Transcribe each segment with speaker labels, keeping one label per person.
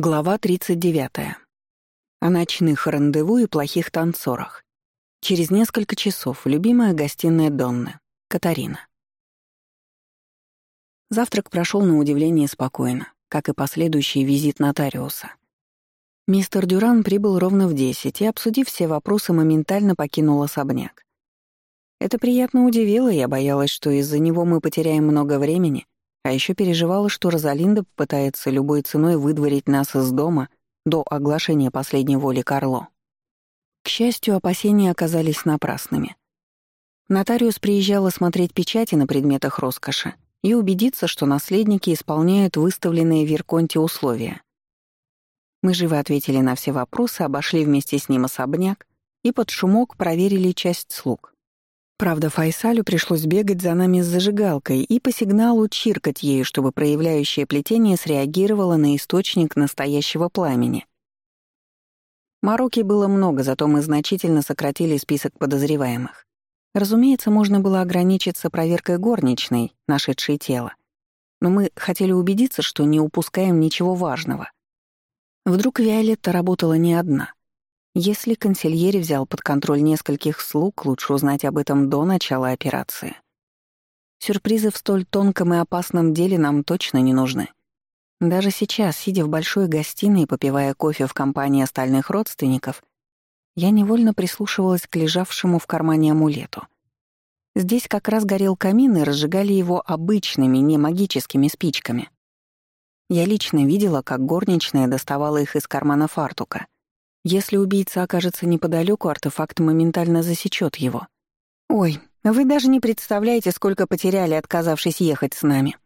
Speaker 1: Глава 39. О ночных рандеву и плохих танцорах. Через несколько часов любимая гостиная Донны, Катарина. Завтрак прошел на удивление спокойно, как и последующий визит нотариуса. Мистер Дюран прибыл ровно в 10 и, обсудив все вопросы, моментально покинул особняк. Это приятно удивило, я боялась, что из-за него мы потеряем много времени — а еще переживала, что Розалинда попытается любой ценой выдворить нас из дома до оглашения последней воли Карло. К счастью, опасения оказались напрасными. Нотариус приезжала смотреть печати на предметах роскоши и убедиться, что наследники исполняют выставленные в Верконте условия. Мы живо ответили на все вопросы, обошли вместе с ним особняк и под шумок проверили часть слуг. Правда, Файсалю пришлось бегать за нами с зажигалкой и по сигналу чиркать ею, чтобы проявляющее плетение среагировало на источник настоящего пламени. Мороки было много, зато мы значительно сократили список подозреваемых. Разумеется, можно было ограничиться проверкой горничной, нашедшей тело. Но мы хотели убедиться, что не упускаем ничего важного. Вдруг Виолетта работала не одна. Если консильери взял под контроль нескольких слуг, лучше узнать об этом до начала операции. Сюрпризы в столь тонком и опасном деле нам точно не нужны. Даже сейчас, сидя в большой гостиной и попивая кофе в компании остальных родственников, я невольно прислушивалась к лежавшему в кармане амулету. Здесь как раз горел камин и разжигали его обычными, не магическими спичками. Я лично видела, как горничная доставала их из кармана фартука — если убийца окажется неподалеку, артефакт моментально засечет его. «Ой, вы даже не представляете, сколько потеряли, отказавшись ехать с нами».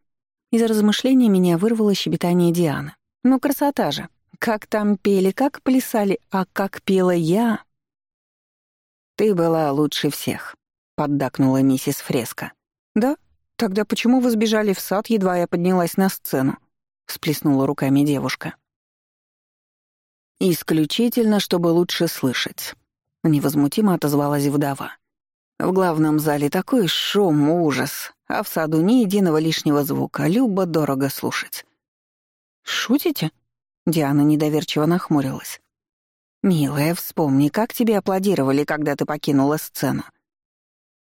Speaker 1: Из размышлений меня вырвало щебетание Дианы. «Ну, красота же! Как там пели, как плясали, а как пела я!» «Ты была лучше всех», — поддакнула миссис Фреско. «Да? Тогда почему вы сбежали в сад, едва я поднялась на сцену?» — всплеснула руками девушка. «Исключительно, чтобы лучше слышать», — невозмутимо отозвалась вдова. «В главном зале такой шум, ужас, а в саду ни единого лишнего звука, любо-дорого слушать». «Шутите?» — Диана недоверчиво нахмурилась. «Милая, вспомни, как тебе аплодировали, когда ты покинула сцену».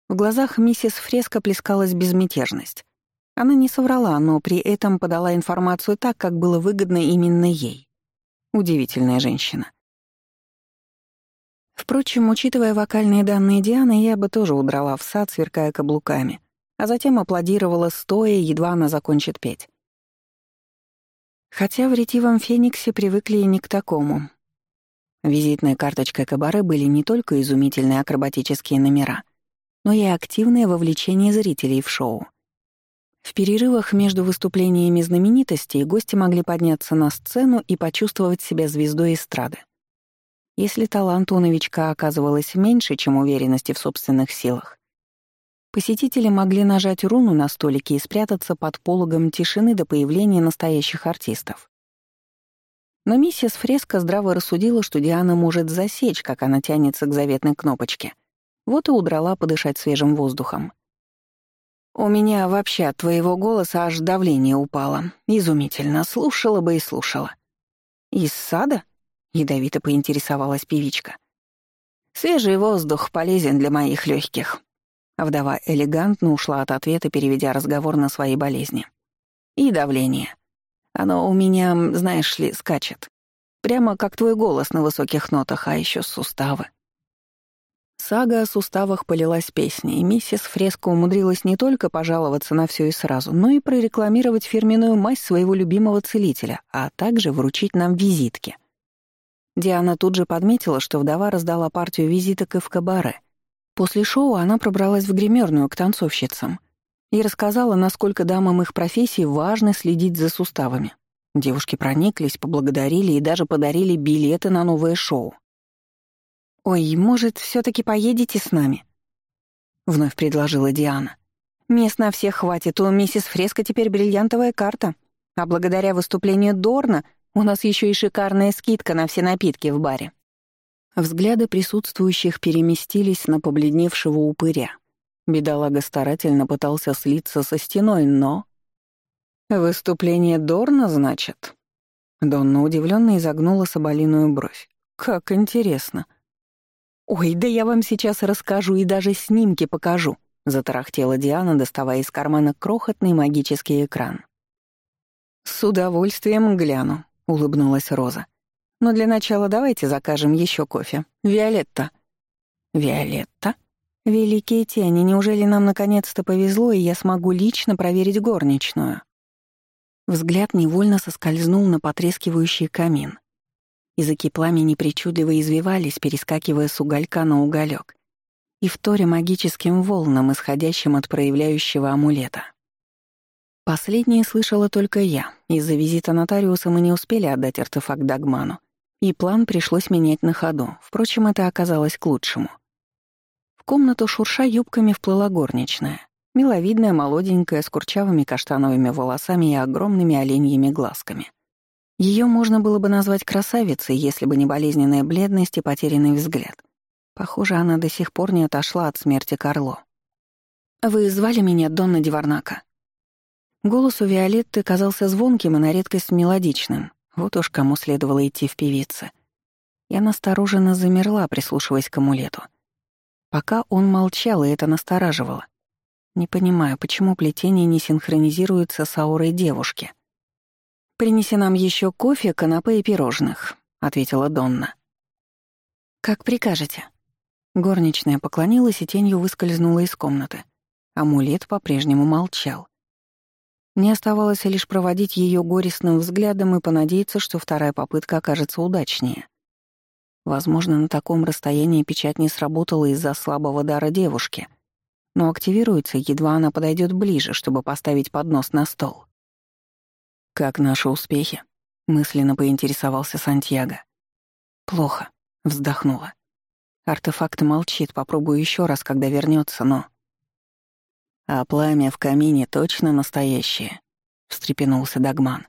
Speaker 1: В глазах миссис Фреско плескалась безмятежность. Она не соврала, но при этом подала информацию так, как было выгодно именно ей. Удивительная женщина. Впрочем, учитывая вокальные данные Дианы, я бы тоже удрала в сад, сверкая каблуками, а затем аплодировала стоя, едва она закончит петь. Хотя в ретивом Фениксе привыкли и не к такому. Визитной карточкой кабары были не только изумительные акробатические номера, но и активное вовлечение зрителей в шоу. В перерывах между выступлениями знаменитостей гости могли подняться на сцену и почувствовать себя звездой эстрады. Если таланта у новичка оказывалось меньше, чем уверенности в собственных силах, посетители могли нажать руну на столике и спрятаться под пологом тишины до появления настоящих артистов. Но миссис Фреско здраво рассудила, что Диана может засечь, как она тянется к заветной кнопочке. Вот и удрала подышать свежим воздухом. У меня вообще от твоего голоса аж давление упало. Изумительно, слушала бы и слушала. Из сада? Ядовито поинтересовалась певичка. Свежий воздух полезен для моих легких. Вдова элегантно ушла от ответа, переведя разговор на свои болезни. И давление. Оно у меня, знаешь ли, скачет. Прямо как твой голос на высоких нотах, а еще суставы. Сага о суставах полилась песней, и миссис Фреско умудрилась не только пожаловаться на все и сразу, но и прорекламировать фирменную мазь своего любимого целителя, а также вручить нам визитки. Диана тут же подметила, что вдова раздала партию визиток и в кабаре. После шоу она пробралась в гримерную к танцовщицам и рассказала, насколько дамам их профессии важно следить за суставами. Девушки прониклись, поблагодарили и даже подарили билеты на новое шоу. «Ой, может, все таки поедете с нами?» — вновь предложила Диана. «Мест на всех хватит, у миссис Фреско теперь бриллиантовая карта, а благодаря выступлению Дорна у нас еще и шикарная скидка на все напитки в баре». Взгляды присутствующих переместились на побледневшего упыря. Бедолага старательно пытался слиться со стеной, но... «Выступление Дорна, значит?» Донна удивленно изогнула соболиную бровь. «Как интересно!» «Ой, да я вам сейчас расскажу и даже снимки покажу», — затарахтела Диана, доставая из кармана крохотный магический экран. «С удовольствием гляну», — улыбнулась Роза. «Но для начала давайте закажем еще кофе. Виолетта». «Виолетта?» «Великие тени, неужели нам наконец-то повезло, и я смогу лично проверить горничную?» Взгляд невольно соскользнул на потрескивающий камин. Языки пламени причудливо извивались, перескакивая с уголька на уголек, и вторя магическим волнам, исходящим от проявляющего амулета. Последнее слышала только я. Из-за визита нотариуса мы не успели отдать артефакт Дагману, и план пришлось менять на ходу. Впрочем, это оказалось к лучшему. В комнату шурша юбками вплыла горничная. Миловидная, молоденькая, с курчавыми каштановыми волосами и огромными оленьими глазками. Ее можно было бы назвать красавицей, если бы не болезненная бледность и потерянный взгляд. Похоже, она до сих пор не отошла от смерти Карло. «Вы звали меня Донна Диварнака?» Голос у Виолетты казался звонким и на редкость мелодичным. Вот уж кому следовало идти в певице. Я настороженно замерла, прислушиваясь к амулету. Пока он молчал, и это настораживало. Не понимаю, почему плетение не синхронизируется с аурой девушки. «Принеси нам еще кофе, канапе и пирожных», — ответила Донна. «Как прикажете». Горничная поклонилась и тенью выскользнула из комнаты. Амулет по-прежнему молчал. Мне оставалось лишь проводить ее горестным взглядом и понадеяться, что вторая попытка окажется удачнее. Возможно, на таком расстоянии печать не сработала из-за слабого дара девушки — но активируется, едва она подойдет ближе, чтобы поставить поднос на стол. «Как наши успехи?» — мысленно поинтересовался Сантьяго. «Плохо», — вздохнула. Артефакт молчит, попробую еще раз, когда вернется, но... «А пламя в камине точно настоящее?» — встрепенулся Дагман.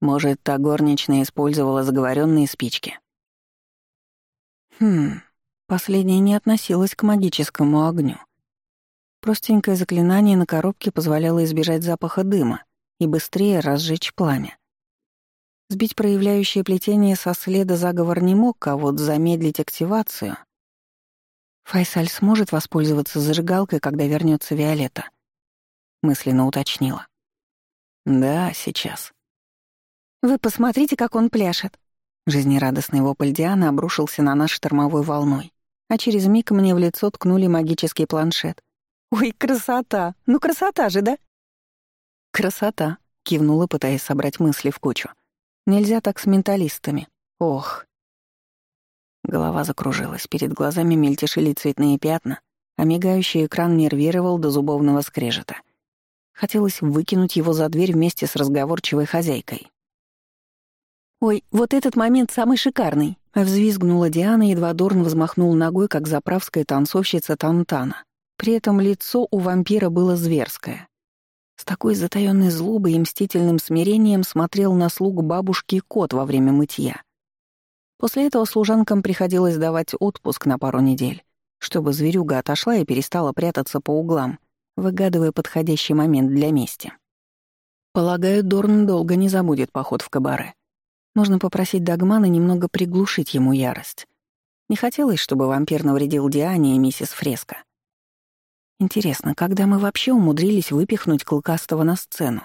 Speaker 1: «Может, та горничная использовала заговоренные спички?» Хм, последняя не относилась к магическому огню. Простенькое заклинание на коробке позволяло избежать запаха дыма и быстрее разжечь пламя. Сбить проявляющее плетение со следа заговор не мог, а вот замедлить активацию... Файсаль сможет воспользоваться зажигалкой, когда вернется Виолетта? Мысленно уточнила. Да, сейчас. Вы посмотрите, как он пляшет. Жизнерадостный вопль Дианы обрушился на нас штормовой волной, а через миг мне в лицо ткнули магический планшет. «Ой, красота! Ну красота же, да?» «Красота», — кивнула, пытаясь собрать мысли в кучу. «Нельзя так с менталистами. Ох». Голова закружилась, перед глазами мельтешили цветные пятна, а мигающий экран нервировал до зубовного скрежета. Хотелось выкинуть его за дверь вместе с разговорчивой хозяйкой. «Ой, вот этот момент самый шикарный!» — взвизгнула Диана, едва Дорн взмахнул ногой, как заправская танцовщица Тантана. При этом лицо у вампира было зверское. С такой затаённой злобой и мстительным смирением смотрел на слуг бабушки кот во время мытья. После этого служанкам приходилось давать отпуск на пару недель, чтобы зверюга отошла и перестала прятаться по углам, выгадывая подходящий момент для мести. Полагаю, Дорн долго не забудет поход в кабаре. Нужно попросить Дагмана немного приглушить ему ярость. Не хотелось, чтобы вампир навредил Диане и миссис Фреско. Интересно, когда мы вообще умудрились выпихнуть Клыкастого на сцену?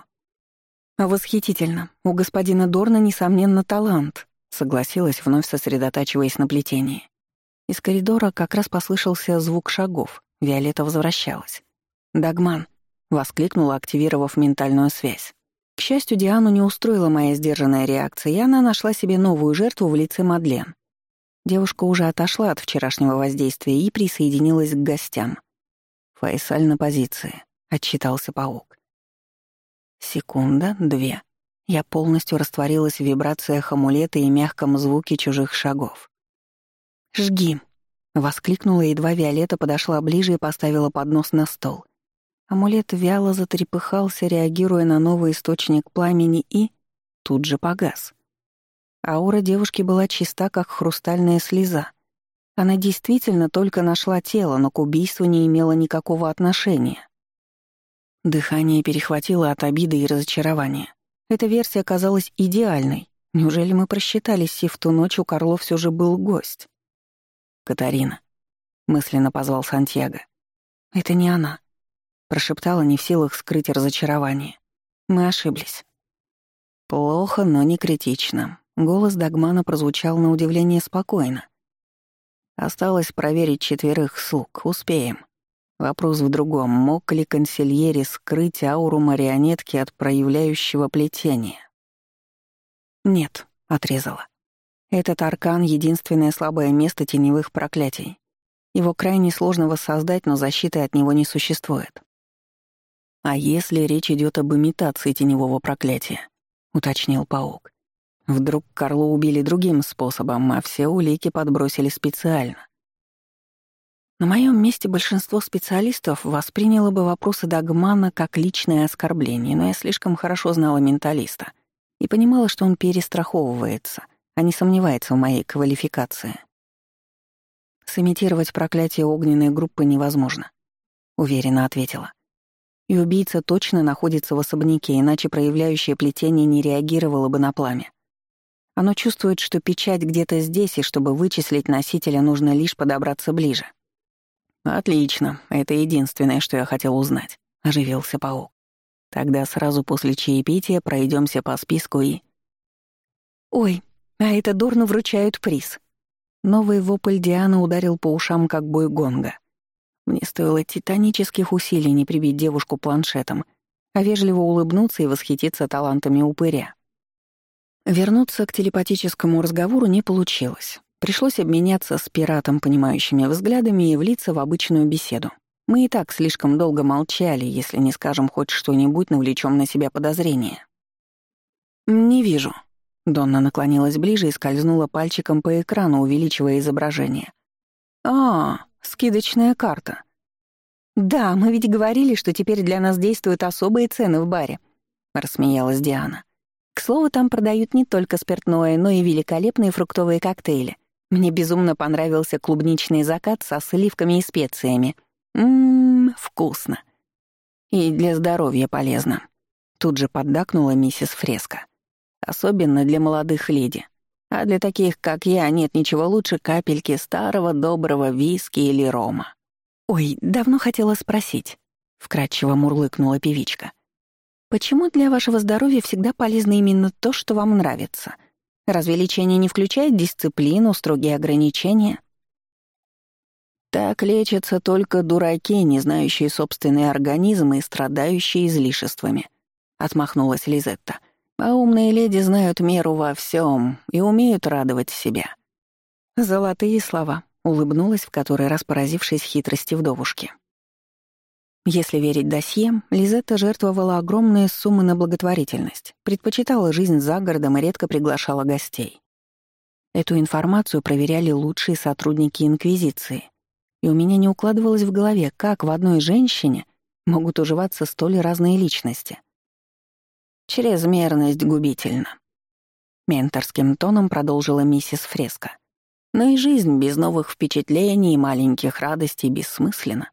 Speaker 1: «Восхитительно. У господина Дорна, несомненно, талант», — согласилась, вновь сосредотачиваясь на плетении. Из коридора как раз послышался звук шагов. Виолетта возвращалась. «Дагман», — воскликнула, активировав ментальную связь. К счастью, Диану не устроила моя сдержанная реакция, и она нашла себе новую жертву в лице Мадлен. Девушка уже отошла от вчерашнего воздействия и присоединилась к гостям. Файсаль на позиции», — отчитался паук. Секунда, две. Я полностью растворилась в вибрациях амулета и мягком звуке чужих шагов. «Жги!» — воскликнула, едва Виолетта подошла ближе и поставила поднос на стол. Амулет вяло затрепыхался, реагируя на новый источник пламени и... тут же погас. Аура девушки была чиста, как хрустальная слеза — она действительно только нашла тело, но к убийству не имела никакого отношения. Дыхание перехватило от обиды и разочарования. Эта версия казалась идеальной, Неужели мы просчитались, и в ту ночь у Карло все же был гость? «Катарина», — мысленно позвал Сантьяго. «Это не она», — прошептала, не в силах скрыть разочарование. «Мы ошиблись». Плохо, но не критично. Голос Дагмана прозвучал на удивление спокойно. Осталось проверить четверых слуг. Успеем. Вопрос в другом. Мог ли консильери скрыть ауру марионетки от проявляющего плетения? «Нет», — отрезала. «Этот аркан — единственное слабое место теневых проклятий. Его крайне сложно воссоздать, но защиты от него не существует». «А если речь идет об имитации теневого проклятия?» — уточнил паук. «Вдруг Карло убили другим способом, а все улики подбросили специально?» На моем месте большинство специалистов восприняло бы вопросы Дагмана как личное оскорбление, но я слишком хорошо знала менталиста — и понимала, что он перестраховывается, а не сомневается в моей квалификации. «Сымитировать проклятие огненной группы невозможно», — уверенно ответила. «И убийца точно находится в особняке, иначе проявляющее плетение не реагировало бы на пламя. Оно чувствует, что печать где-то здесь, и чтобы вычислить носителя, нужно лишь подобраться ближе». «Отлично, это единственное, что я хотел узнать», — оживился паук. Тогда сразу после чаепития пройдемся по списку и... «Ой, а это дурно вручают приз». Новый вопль Дианы ударил по ушам, как бой гонга. Мне стоило титанических усилий не прибить девушку планшетом, а вежливо улыбнуться и восхититься талантами упыря. Вернуться к телепатическому разговору не получилось. Пришлось обменяться с пиратом понимающими взглядами и влиться в обычную беседу. Мы и так слишком долго молчали, если не скажем хоть что-нибудь, навлечем на себя подозрения. «Не вижу». Донна наклонилась ближе и скользнула пальчиком по экрану, увеличивая изображение. «А, скидочная карта». «Да, мы ведь говорили, что теперь для нас действуют особые цены в баре», — рассмеялась Диана. «К слову, там продают не только спиртное, но и великолепные фруктовые коктейли. Мне безумно понравился клубничный закат со сливками и специями. Ммм, вкусно. И для здоровья полезно. Тут же поддакнула миссис Фреско. Особенно для молодых леди. А для таких, как я, нет ничего лучше капельки старого доброго виски или рома. «Ой, давно хотела спросить», — вкратчиво мурлыкнула певичка. «Почему для вашего здоровья всегда полезно именно то, что вам нравится? Разве лечение не включает дисциплину, строгие ограничения?» Так лечатся только дураки, не знающие собственный организм и страдающие излишествами», — отмахнулась Лизетта. «А умные леди знают меру во всем и умеют радовать себя». «Золотые слова», — улыбнулась в который раз поразившись хитрости вдовушки. Если верить досье, Лизетта жертвовала огромные суммы на благотворительность, предпочитала жизнь за городом и редко приглашала гостей. Эту информацию проверяли лучшие сотрудники Инквизиции, и у меня не укладывалось в голове, как в одной женщине могут уживаться столь разные личности. «Чрезмерность губительна», — менторским тоном продолжила миссис Фреско. «Но и жизнь без новых впечатлений и маленьких радостей бессмысленна.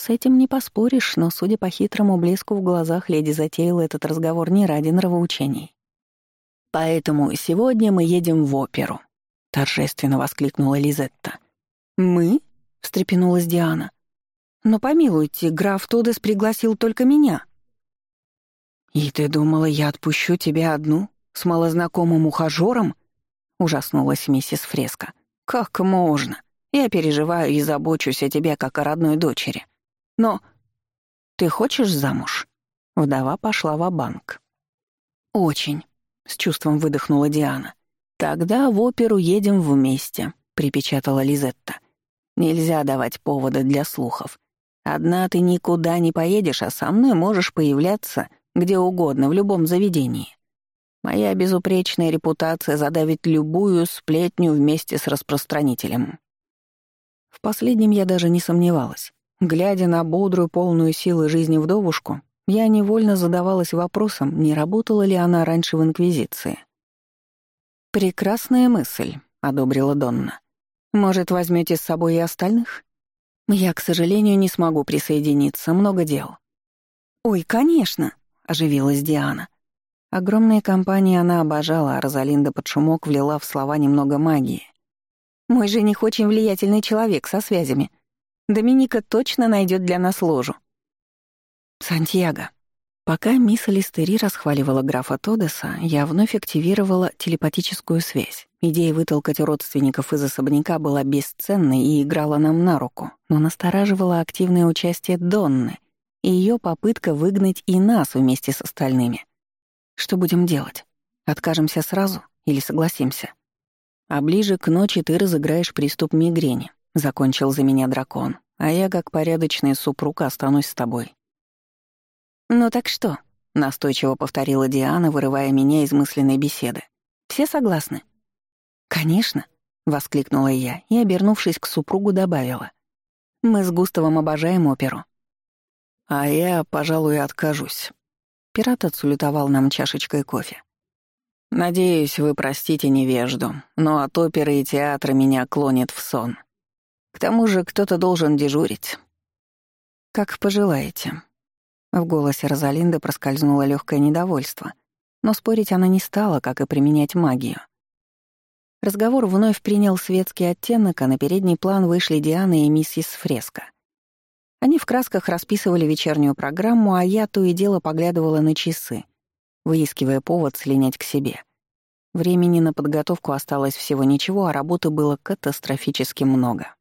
Speaker 1: С этим не поспоришь, но, судя по хитрому блеску в глазах, леди затеяла этот разговор не ради нравоучений. «Поэтому сегодня мы едем в оперу», — торжественно воскликнула Лизетта. «Мы?» — встрепенулась Диана. «Но помилуйте, граф Тодес пригласил только меня». «И ты думала, я отпущу тебя одну, с малознакомым ухажёром?» — ужаснулась миссис Фреско. «Как можно? Я переживаю и забочусь о тебе, как о родной дочери. Но ты хочешь замуж?» Вдова пошла в банк «Очень», — с чувством выдохнула Диана. «Тогда в оперу едем вместе», — припечатала Лизетта. Нельзя давать повода для слухов. Одна ты никуда не поедешь, а со мной можешь появляться где угодно, в любом заведении. Моя безупречная репутация задавит любую сплетню вместе с распространителем. В последнем я даже не сомневалась. Глядя на бодрую, полную силы жизни вдовушку, я невольно задавалась вопросом, не работала ли она раньше в Инквизиции. «Прекрасная мысль», — одобрила Донна. Может, возьмете с собой и остальных? Я, к сожалению, не смогу присоединиться, много дел. Ой, конечно, оживилась Диана. Огромные компании она обожала, а Розалинда под шумок влила в слова немного магии. «Мой жених очень влиятельный человек со связями. Доминика точно найдет для нас ложу». «Сантьяго». Пока мисс Листери расхваливала графа Тодеса, я вновь активировала телепатическую связь. Идея вытолкать родственников из особняка была бесценной и играла нам на руку, но настораживала активное участие Донны и ее попытка выгнать и нас вместе с остальными. Что будем делать? Откажемся сразу или согласимся? А ближе к ночи ты разыграешь приступ мигрени, закончил за меня дракон, а я, как порядочный супруг, останусь с тобой. Ну так что? настойчиво повторила Диана, вырывая меня из мысленной беседы. Все согласны? Конечно, воскликнула я и, обернувшись к супругу, добавила. Мы с Густавом обожаем оперу. А я, пожалуй, откажусь. Пират отсулютовал нам чашечкой кофе. «Надеюсь, вы простите невежду, но от оперы и театра меня клонит в сон. К тому же кто-то должен дежурить». «Как пожелаете». В голосе Розалинды проскользнуло легкое недовольство, но спорить она не стала, как и применять магию. Разговор вновь принял светский оттенок, а на передний план вышли Диана и миссис Фреско — они в красках расписывали вечернюю программу, а я то и дело поглядывала на часы, выискивая повод слинять к себе. Времени на подготовку осталось всего ничего, а работы было катастрофически много.